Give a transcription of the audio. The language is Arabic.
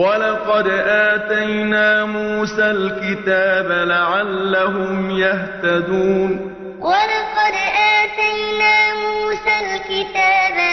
ولقد آتينا موسى الكتاب لعلهم يهتدون ولقد آتينا موسى الكتاب